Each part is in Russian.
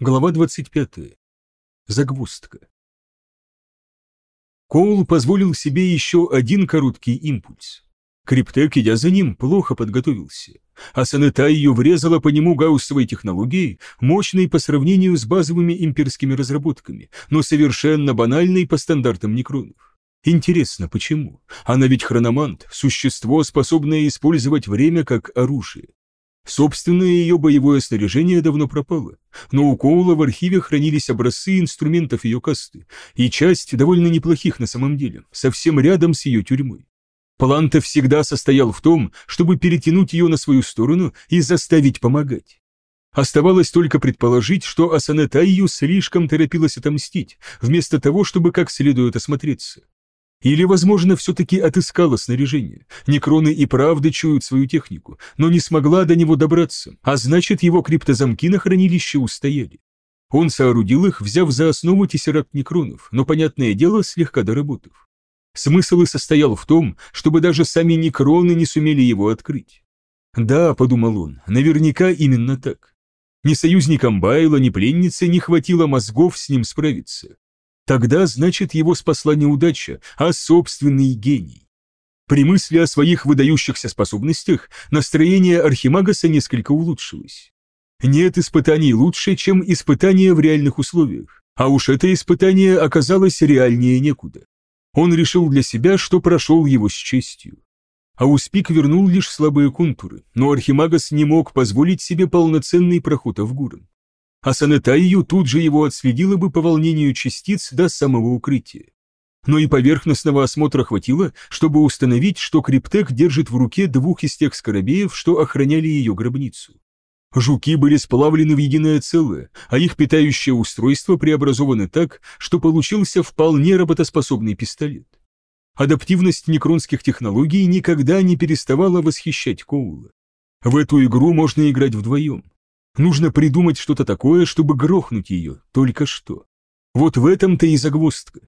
Глава 25. Загвоздка. Коул позволил себе еще один короткий импульс. Криптек, идя за ним, плохо подготовился, а Санета ее врезала по нему гауссовой технологией, мощной по сравнению с базовыми имперскими разработками, но совершенно банальной по стандартам некронов. Интересно, почему? Она ведь хрономант, существо, способное использовать время как оружие. Собственное ее боевое снаряжение давно пропало, но у Коула в архиве хранились образцы инструментов ее касты, и часть довольно неплохих на самом деле, совсем рядом с ее тюрьмой. План-то всегда состоял в том, чтобы перетянуть ее на свою сторону и заставить помогать. Оставалось только предположить, что Асанета ее слишком торопилась отомстить, вместо того, чтобы как следует осмотреться. Или, возможно, все-таки отыскала снаряжение. Некроны и правда чуют свою технику, но не смогла до него добраться, а значит, его криптозамки на хранилище устояли. Он соорудил их, взяв за основу тессеракт некронов, но, понятное дело, слегка доработав. Смысл и состоял в том, чтобы даже сами некроны не сумели его открыть. Да, подумал он, наверняка именно так. Ни союзникам Байла, ни пленнице не хватило мозгов с ним справиться. Тогда, значит, его спасла неудача, а собственный гений. При мысли о своих выдающихся способностях настроение Архимагаса несколько улучшилось. Нет испытаний лучше, чем испытания в реальных условиях, а уж это испытание оказалось реальнее некуда. Он решил для себя, что прошел его с честью. Ауспик вернул лишь слабые контуры, но Архимагас не мог позволить себе полноценный проход Авгуром а Санетаю тут же его отследила бы по волнению частиц до самого укрытия. Но и поверхностного осмотра хватило, чтобы установить, что Криптек держит в руке двух из тех скоробеев, что охраняли ее гробницу. Жуки были сплавлены в единое целое, а их питающее устройство преобразованы так, что получился вполне работоспособный пистолет. Адаптивность некронских технологий никогда не переставала восхищать Коула. В эту игру можно играть вдвоем. Нужно придумать что-то такое, чтобы грохнуть ее, только что. Вот в этом-то и загвоздка.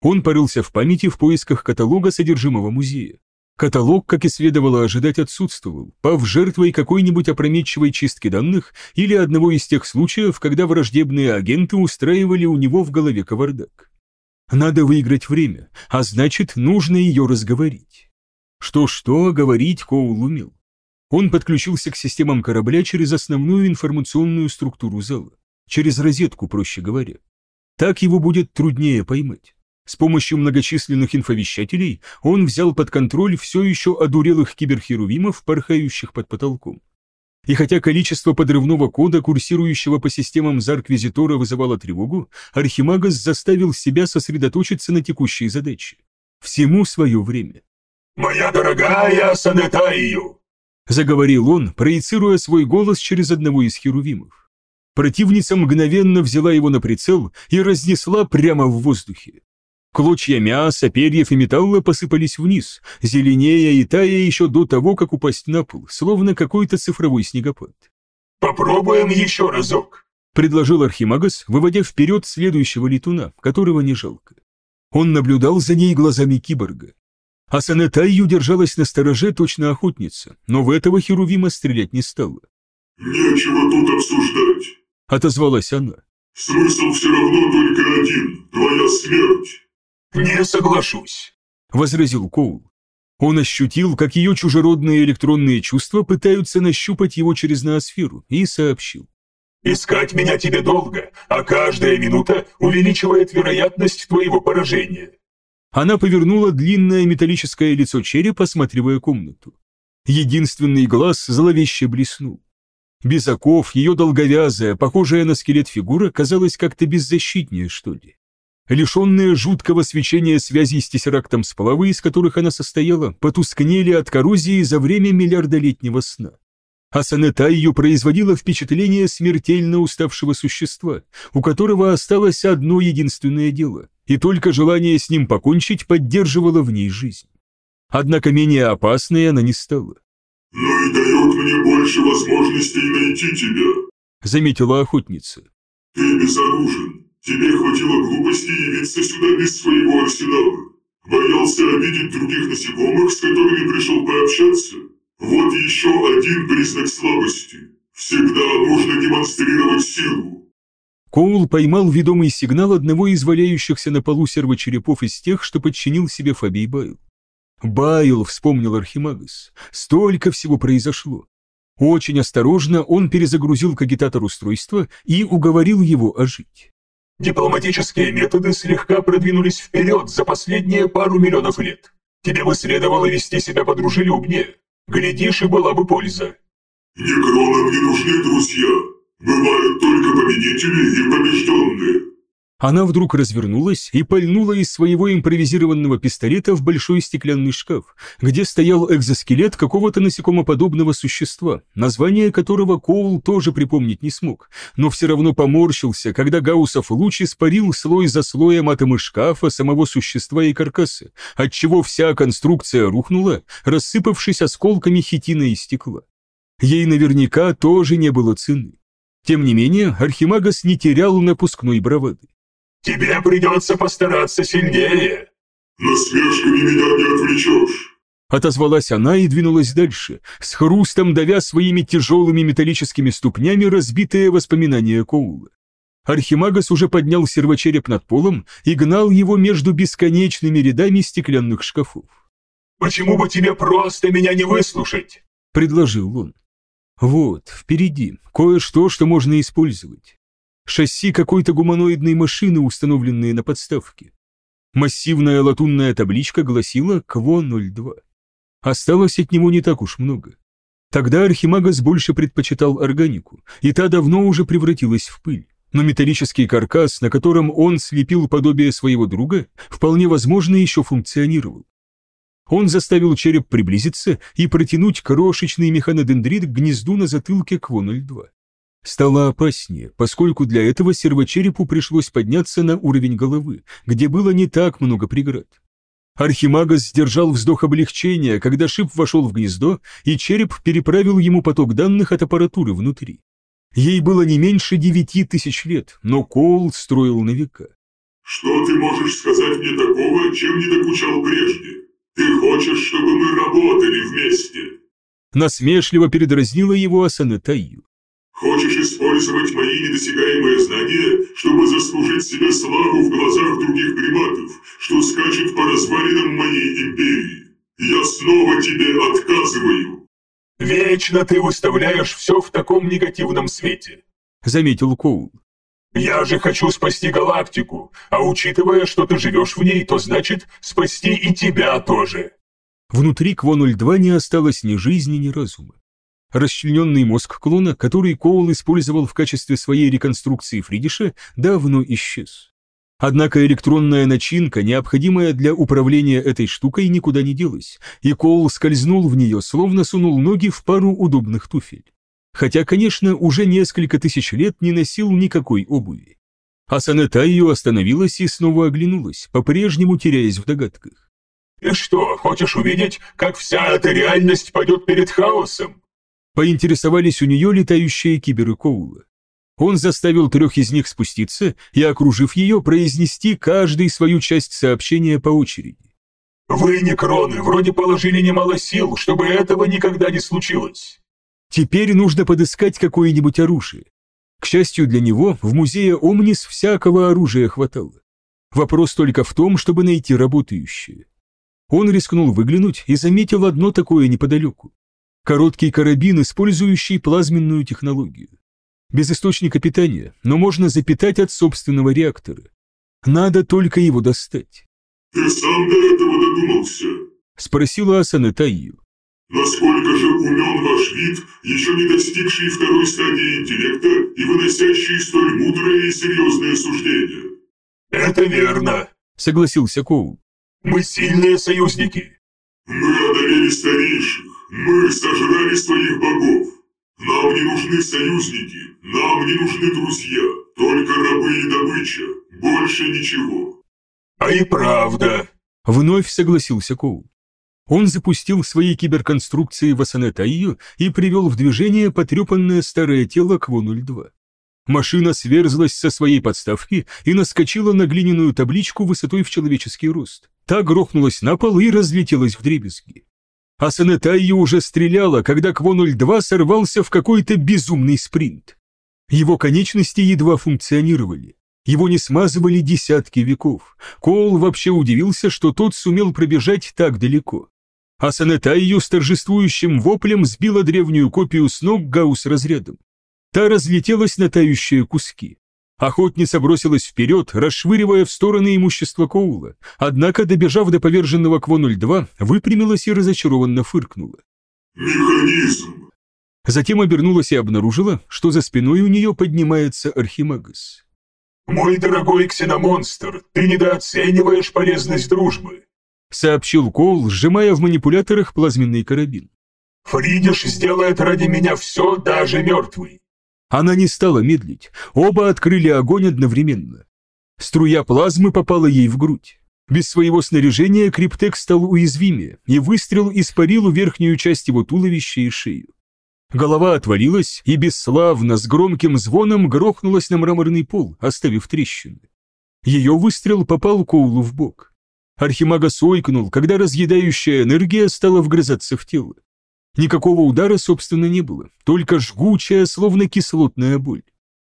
Он порылся в памяти в поисках каталога содержимого музея. Каталог, как и следовало ожидать, отсутствовал, пав жертвой какой-нибудь опрометчивой чистки данных или одного из тех случаев, когда враждебные агенты устраивали у него в голове кавардак. Надо выиграть время, а значит, нужно ее разговорить. Что-что, говорить Коул умел. Он подключился к системам корабля через основную информационную структуру зала, через розетку, проще говоря. Так его будет труднее поймать. С помощью многочисленных инфовещателей он взял под контроль все еще одурелых киберхерувимов, порхающих под потолком. И хотя количество подрывного кода, курсирующего по системам Зарквизитора, вызывало тревогу, Архимагас заставил себя сосредоточиться на текущей задаче. Всему свое время. «Моя дорогая Санетаю!» Заговорил он, проецируя свой голос через одного из херувимов. Противница мгновенно взяла его на прицел и разнесла прямо в воздухе. Клочья мяса, перьев и металла посыпались вниз, зеленея и тая еще до того, как упасть на пол, словно какой-то цифровой снегопад. «Попробуем еще разок», — предложил Архимагас, выводя вперед следующего летуна, которого не жалко. Он наблюдал за ней глазами киборга. А Санетайю держалась на стороже точно охотница, но в этого Херувима стрелять не стала. «Нечего тут обсуждать», — отозвалась она. «Смысл все равно только один — твоя смерть». «Не соглашусь», — возразил Коул. Он ощутил, как ее чужеродные электронные чувства пытаются нащупать его через ноосферу, и сообщил. «Искать меня тебе долго, а каждая минута увеличивает вероятность твоего поражения. Она повернула длинное металлическое лицо черепа, осматривая комнату. Единственный глаз зловеще блеснул. Без оков ее долговязая, похожая на скелет фигура, казалась как-то беззащитнее, что ли. Лишенные жуткого свечения связи с тессерактом сплавы, из которых она состояла, потускнели от коррозии за время миллиардолетнего сна. А Санета ее производила впечатление смертельно уставшего существа, у которого осталось одно единственное дело и только желание с ним покончить поддерживало в ней жизнь. Однако менее опасной она не стала. «Но и дает мне больше возможностей найти тебя», — заметила охотница. «Ты безоружен. Тебе хватило глупости явиться сюда без своего арсенала. Боялся обидеть других насекомых, с которыми пришел пообщаться. Вот еще один признак слабости. Всегда нужно демонстрировать силу. Коул поймал ведомый сигнал одного из валяющихся на полу сервочерепов из тех, что подчинил себе Фабий Байл. Байл, вспомнил Архимагас, столько всего произошло. Очень осторожно он перезагрузил кагитатор устройства и уговорил его ожить. Дипломатические методы слегка продвинулись вперед за последние пару миллионов лет. Тебе бы следовало вести себя подружелюбнее. Глядишь, и была бы польза. Некронам не нужны друзья. Бывают только победители и побежденные. Она вдруг развернулась и пальнула из своего импровизированного пистолета в большой стеклянный шкаф, где стоял экзоскелет какого-то насекомоподобного существа, название которого Коул тоже припомнить не смог, но все равно поморщился, когда Гауссов луч испарил слой за слоем атомы шкафа, самого существа и каркаса, отчего вся конструкция рухнула, рассыпавшись осколками хитина и стекла. Ей наверняка тоже не было цены. Тем не менее, Архимагас не терял напускной бравады. Тебе придется постараться сильнее. Насмешками меня не отвлечешь. Отозвалась она и двинулась дальше, с хрустом давя своими тяжелыми металлическими ступнями разбитые воспоминания Коула. Архимагас уже поднял сервочереп над полом и гнал его между бесконечными рядами стеклянных шкафов. «Почему бы тебе просто меня не выслушать?» — предложил он. «Вот, впереди, кое-что, что можно использовать шасси какой-то гуманоидной машины, установленные на подставке. Массивная латунная табличка гласила «КВО-02». Осталось от него не так уж много. Тогда Архимагас больше предпочитал органику, и та давно уже превратилась в пыль. Но металлический каркас, на котором он слепил подобие своего друга, вполне возможно еще функционировал. Он заставил череп приблизиться и протянуть крошечный механодендрит к гнезду на затылке КВО-02 стало опаснее, поскольку для этого сервочерепу пришлось подняться на уровень головы, где было не так много преград. Архимагас сдержал вздох облегчения, когда шип вошел в гнездо, и череп переправил ему поток данных от аппаратуры внутри. Ей было не меньше девяти тысяч лет, но Коул строил на века. «Что ты можешь сказать мне такого, чем не докучал прежде? Ты хочешь, чтобы мы работали вместе?» Насмешливо передразнила его Асана Тайю. Хочешь использовать мои недосягаемые знания, чтобы заслужить себе славу в глазах других приматов, что скачут по развалинам моей империи? Я снова тебе отказываю!» «Вечно ты выставляешь все в таком негативном свете», — заметил Коул. «Я же хочу спасти галактику, а учитывая, что ты живешь в ней, то значит спасти и тебя тоже». Внутри Кво-02 не осталось ни жизни, ни разума. Расчлененный мозг клона, который Коул использовал в качестве своей реконструкции Фридиша, давно исчез. Однако электронная начинка, необходимая для управления этой штукой, никуда не делась, и Коул скользнул в нее, словно сунул ноги в пару удобных туфель. Хотя, конечно, уже несколько тысяч лет не носил никакой обуви. Асанета ее остановилась и снова оглянулась, по-прежнему теряясь в догадках. «Ты что, хочешь увидеть, как вся эта реальность пойдет перед хаосом?» Поинтересовались у нее летающие киберы Коула. Он заставил трех из них спуститься и, окружив ее, произнести каждый свою часть сообщения по очереди. «Вы, некроны, вроде положили немало сил, чтобы этого никогда не случилось». Теперь нужно подыскать какое-нибудь оружие. К счастью для него, в музее Омнис всякого оружия хватало. Вопрос только в том, чтобы найти работающее. Он рискнул выглянуть и заметил одно такое неподалеку. Короткий карабин, использующий плазменную технологию. Без источника питания, но можно запитать от собственного реактора. Надо только его достать. «Ты сам до этого додумался?» – спросила Асана Тайю. «Насколько же умен ваш вид, еще не достигший второй стадии интеллекта и выносящий столь мудрые и серьезные суждения?» «Это верно», – согласился Коул. «Мы сильные союзники». «Мы одолели старейших, мы сожрали своих богов. Нам не нужны союзники, нам не нужны друзья, только рабы и добыча, больше ничего. А и правда. Вновь согласился Коул. Он запустил свои киберконструкции в Асанетаию и привел в движение потрепанное старое тело Кво-02. Машина сверзлась со своей подставки и наскочила на глиняную табличку высотой в человеческий рост. Та грохнулась на пол и разлетелась в дребезги а Санетайо уже стреляла, когда Кво-02 сорвался в какой-то безумный спринт. Его конечности едва функционировали. Его не смазывали десятки веков. Коул вообще удивился, что тот сумел пробежать так далеко. А Санета ее с торжествующим воплем сбила древнюю копию с ног Гаусс разрядом. Та разлетелась на тающие куски. Охотница бросилась вперед, расшвыривая в стороны имущества Коула, однако, добежав до поверженного Кво-02, выпрямилась и разочарованно фыркнула. «Механизм!» Затем обернулась и обнаружила, что за спиной у нее поднимается Архимагас. «Мой дорогой ксеномонстр, ты недооцениваешь полезность дружбы», сообщил Коул, сжимая в манипуляторах плазменный карабин. «Фридиш сделает ради меня все, даже мертвый». Она не стала медлить, оба открыли огонь одновременно. Струя плазмы попала ей в грудь. Без своего снаряжения Криптек стал уязвимее, и выстрел испарил верхнюю часть его туловища и шею. Голова отвалилась и бесславно с громким звоном грохнулась на мраморный пол, оставив трещины. Ее выстрел попал Коулу в бок. Архимага сойкнул, когда разъедающая энергия стала вгрызаться в тело. Никакого удара, собственно, не было, только жгучая, словно кислотная боль.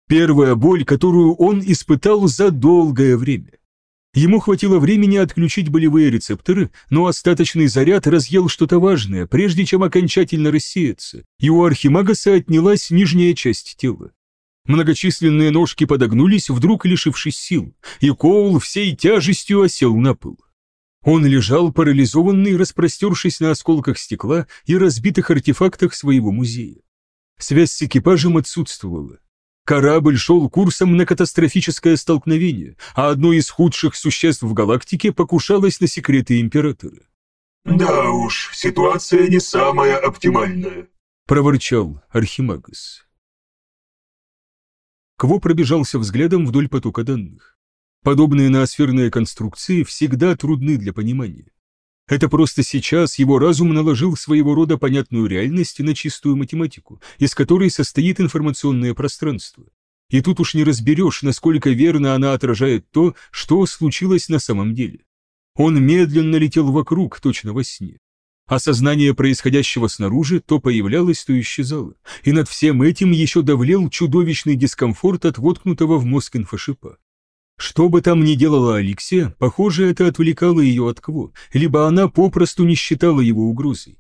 Первая боль, которую он испытал за долгое время. Ему хватило времени отключить болевые рецепторы, но остаточный заряд разъел что-то важное, прежде чем окончательно рассеяться, и у Архимагаса отнялась нижняя часть тела. Многочисленные ножки подогнулись, вдруг лишившись сил, и Коул всей тяжестью осел на пол. Он лежал парализованный, распростершись на осколках стекла и разбитых артефактах своего музея. Связь с экипажем отсутствовала. Корабль шел курсом на катастрофическое столкновение, а одно из худших существ в галактике покушалось на секреты Императора. «Да уж, ситуация не самая оптимальная», — проворчал Архимагас. Кво пробежался взглядом вдоль потока данных. Подобные ноосферные конструкции всегда трудны для понимания. Это просто сейчас его разум наложил своего рода понятную реальность на чистую математику, из которой состоит информационное пространство. И тут уж не разберешь, насколько верно она отражает то, что случилось на самом деле. Он медленно летел вокруг, точно во сне. Осознание происходящего снаружи то появлялось, то исчезало, и над всем этим еще давлел чудовищный дискомфорт от воткнутого в мозг инфошипа. Что бы там ни делала Алексия, похоже, это отвлекало ее от Кво, либо она попросту не считала его угрозой.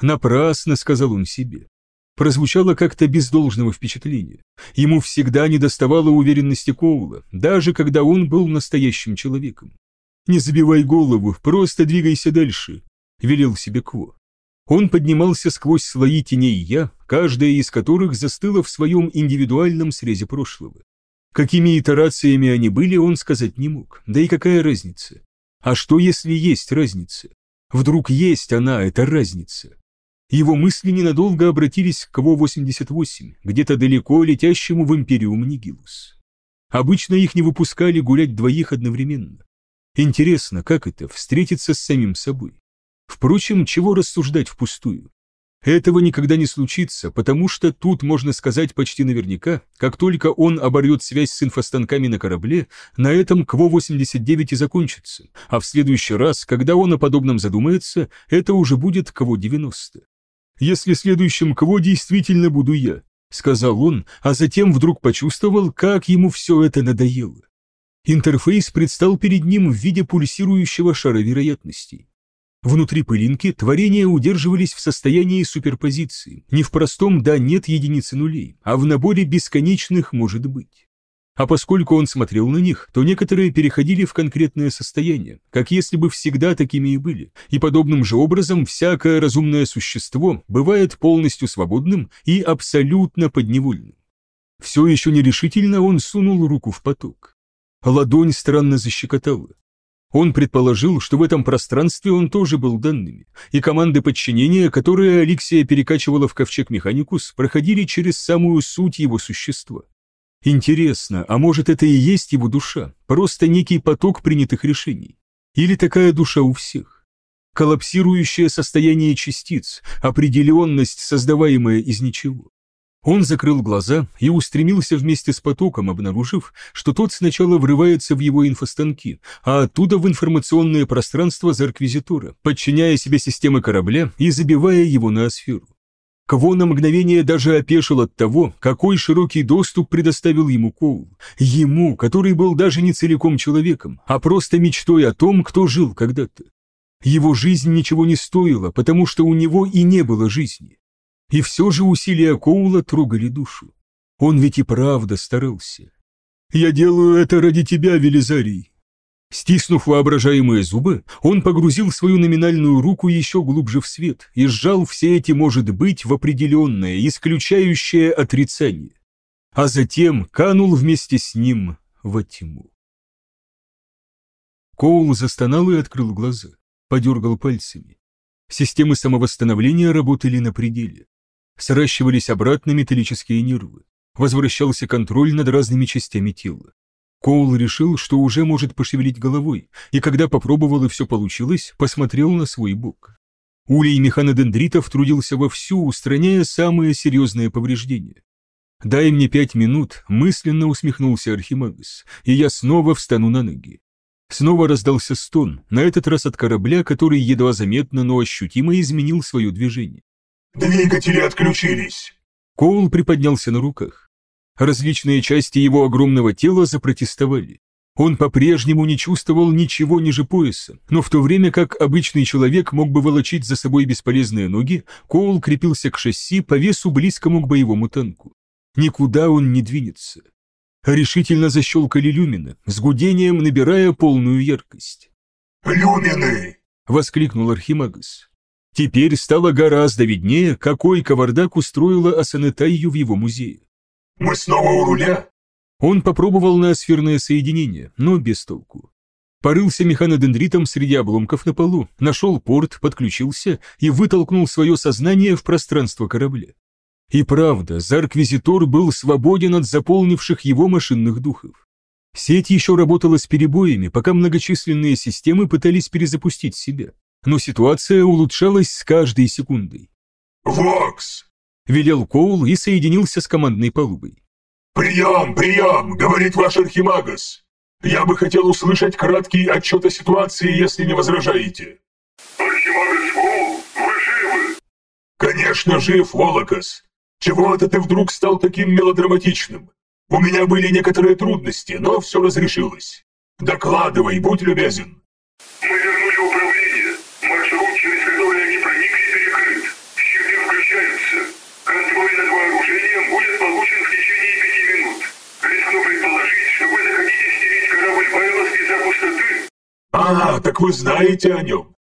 «Напрасно», — сказал он себе. Прозвучало как-то без должного впечатления. Ему всегда недоставало уверенности Коула, даже когда он был настоящим человеком. «Не забивай голову, просто двигайся дальше», — велел себе Кво. Он поднимался сквозь слои теней «я», каждая из которых застыла в своем индивидуальном срезе прошлого. Какими итерациями они были, он сказать не мог. Да и какая разница? А что, если есть разница? Вдруг есть она, эта разница? Его мысли ненадолго обратились к КВО-88, где-то далеко летящему в Империум Нигилус. Обычно их не выпускали гулять двоих одновременно. Интересно, как это, встретиться с самим собой? Впрочем, чего рассуждать впустую? Этого никогда не случится, потому что тут можно сказать почти наверняка, как только он оборвет связь с инфостанками на корабле, на этом КВО-89 и закончится, а в следующий раз, когда он о подобном задумается, это уже будет КВО-90. «Если следующим КВО действительно буду я», — сказал он, а затем вдруг почувствовал, как ему все это надоело. Интерфейс предстал перед ним в виде пульсирующего шара вероятностей. Внутри пылинки творения удерживались в состоянии суперпозиции, не в простом «да-нет» единицы нулей, а в наборе бесконечных «может быть». А поскольку он смотрел на них, то некоторые переходили в конкретное состояние, как если бы всегда такими и были, и подобным же образом всякое разумное существо бывает полностью свободным и абсолютно подневольным. Все еще нерешительно он сунул руку в поток. Ладонь странно защекотала. Он предположил, что в этом пространстве он тоже был данными, и команды подчинения, которые Алексия перекачивала в ковчег Механикус, проходили через самую суть его существа. Интересно, а может это и есть его душа, просто некий поток принятых решений? Или такая душа у всех? Коллапсирующее состояние частиц, определенность, создаваемая из ничего. Он закрыл глаза и устремился вместе с потоком, обнаружив, что тот сначала врывается в его инфостанки, а оттуда в информационное пространство Зарквизитора, подчиняя себе системы корабля и забивая его на асферу. Кво на мгновение даже опешил от того, какой широкий доступ предоставил ему Коул. Ему, который был даже не целиком человеком, а просто мечтой о том, кто жил когда-то. Его жизнь ничего не стоила, потому что у него и не было жизни. И все же усилия Коула трогали душу. Он ведь и правда старался. «Я делаю это ради тебя, Велизарий», Стиснув воображаемые зубы, он погрузил свою номинальную руку еще глубже в свет и сжал все эти «может быть» в определенное, исключающее отрицание. А затем канул вместе с ним во тьму. Коул застонал и открыл глаза, подергал пальцами. Системы самовосстановления работали на пределе. Сращивались обратно металлические нервы. Возвращался контроль над разными частями тела. Коул решил, что уже может пошевелить головой, и когда попробовал и все получилось, посмотрел на свой бок. Улей механодендритов трудился вовсю, устраняя самые серьезные повреждения. «Дай мне пять минут», — мысленно усмехнулся Архимагас, «и я снова встану на ноги». Снова раздался стон, на этот раз от корабля, который едва заметно, но ощутимо изменил свое движение. «Двигатели отключились!» Коул приподнялся на руках. Различные части его огромного тела запротестовали. Он по-прежнему не чувствовал ничего ниже пояса, но в то время как обычный человек мог бы волочить за собой бесполезные ноги, Коул крепился к шасси по весу близкому к боевому танку. Никуда он не двинется. Решительно защелкали люмины, с гудением набирая полную яркость. «Люмины!» — воскликнул Архимагас. Теперь стало гораздо виднее, какой кавардак устроила Асанетайю в его музее. Мы снова у руля?» Он попробовал на сферное соединение, но без толку. Порылся механодендритом среди обломков на полу, нашел порт, подключился и вытолкнул свое сознание в пространство корабля. И правда, Зарквизитор был свободен от заполнивших его машинных духов. Сеть еще работала с перебоями, пока многочисленные системы пытались перезапустить себя. Но ситуация улучшалась с каждой секундой. «Вокс!» — велел Коул и соединился с командной палубой. «Прием, прием!» — говорит ваш Архимагас. «Я бы хотел услышать краткий отчет о ситуации, если не возражаете». Архимагас Коул, вы живы? «Конечно, жив, Волокос. Чего это ты вдруг стал таким мелодраматичным? У меня были некоторые трудности, но все разрешилось. Докладывай, будь любезен». Мы вернули управление. Маршрут, через который они проникли, перекрыт. Щиты включаются. Контроль над вооружением будет получен в течение пяти минут. Рискну предположить, что вы захотите стереть корабль Байлос из-за пустоты. «А, так вы знаете о нем».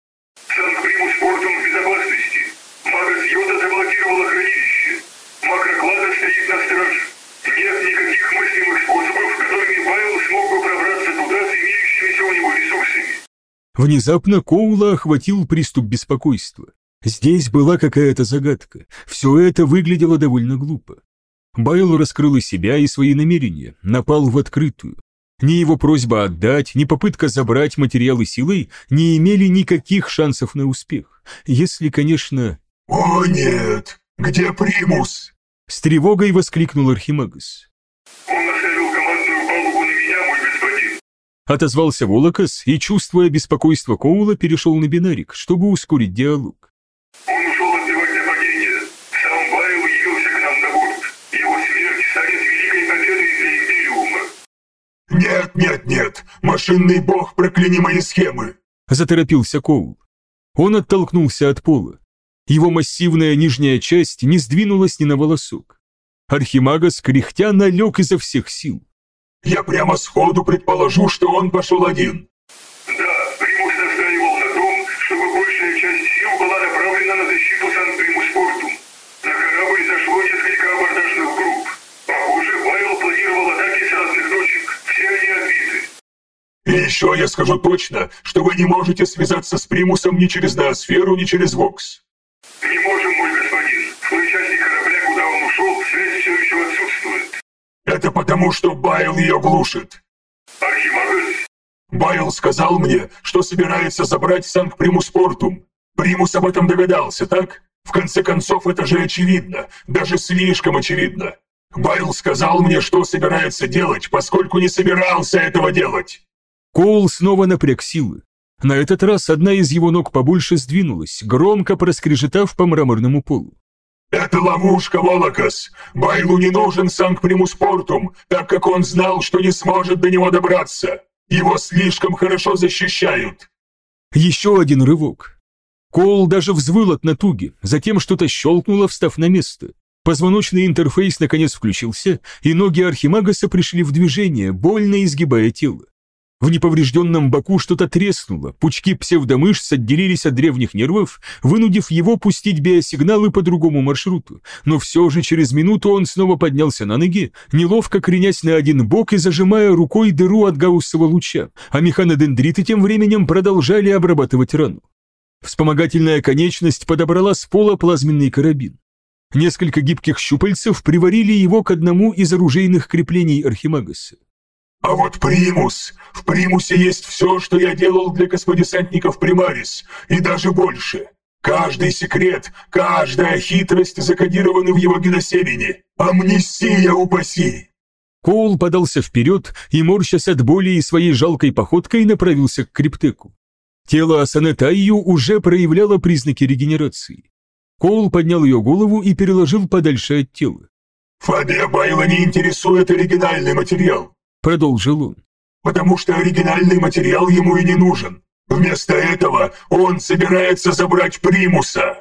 Санкт-Примус портом в безопасности. Магас Йода заблокировала хранилище. Макроклада стоит на страже. Нет никаких мыслимых способов, которыми Байл смог бы пробраться туда с имеющимися у него ресурсами. Внезапно Коула охватил приступ беспокойства. Здесь была какая-то загадка. Все это выглядело довольно глупо. Байл раскрыл и себя, и свои намерения, напал в открытую. Ни его просьба отдать, ни попытка забрать материалы силой не имели никаких шансов на успех. Если, конечно... «О нет! Где Примус?» С тревогой воскликнул Архимагас. Он оставил командную палубу на меня, мой господин. Отозвался Волокос и, чувствуя беспокойство Коула, перешел на бинарик, чтобы ускорить диалог. Он ушел отбивать нападение. Сам Байл явился к нам на борт. Его смерть станет великой победой для Империума. «Нет, нет, нет! Машинный бог, прокляни мои схемы!» Заторопился Коул. Он оттолкнулся от пола. Его массивная нижняя часть не сдвинулась ни на волосок. Архимагас, кряхтя, налег изо всех сил. «Я прямо сходу предположу, что он пошел один. Да, Примус настаивал на том, чтобы большая часть сил была направлена на защиту Сан-Примус-Портум. На корабль зашло несколько абордажных групп. Похоже, Байл планировал атаки с разных точек. Все они отбиты. И еще я скажу точно, что вы не можете связаться с Примусом ни через Ноосферу, ни через Вокс. Не можем, мой господин. В той части корабля, куда он ушел, связь все еще отсутствует. Это потому, что Байл ее глушит. Архимагас, Байл сказал мне, что собирается забрать Санкт-Примус-Портум. Примус об этом догадался, так? В конце концов, это же очевидно, даже слишком очевидно. Байл сказал мне, что собирается делать, поскольку не собирался этого делать. Коул снова напряг силы. На этот раз одна из его ног побольше сдвинулась, громко проскрежетав по мраморному полу. Это ловушка, Волокос. Байлу не нужен Санкт-Примуспортум, так как он знал, что не сможет до него добраться. Его слишком хорошо защищают. Еще один рывок. Коул даже взвыл от натуги, затем что-то щелкнуло, встав на место. Позвоночный интерфейс наконец включился, и ноги Архимагаса пришли в движение, больно изгибая тело. В неповрежденном боку что-то треснуло, пучки псевдомышц отделились от древних нервов, вынудив его пустить биосигналы по другому маршруту, но все же через минуту он снова поднялся на ноги, неловко кренясь на один бок и зажимая рукой дыру от гауссового луча, а механодендриты тем временем продолжали обрабатывать рану. Вспомогательная конечность подобрала с пола плазменный карабин. Несколько гибких щупальцев приварили его к одному из оружейных креплений Архимагаса. А вот примус. В примусе есть все, что я делал для космодесантников Примарис, и даже больше. Каждый секрет, каждая хитрость закодированы в его геносемени. Амнисия упаси!» Коул подался вперед и, морщась от боли и своей жалкой походкой, направился к криптеку. Тело Асанетайю уже проявляло признаки регенерации. Коул поднял ее голову и переложил подальше от тела. «Фабия Байла не интересует оригинальный материал. — продолжил он. «Потому что оригинальный материал ему и не нужен. Вместо этого он собирается забрать примуса!»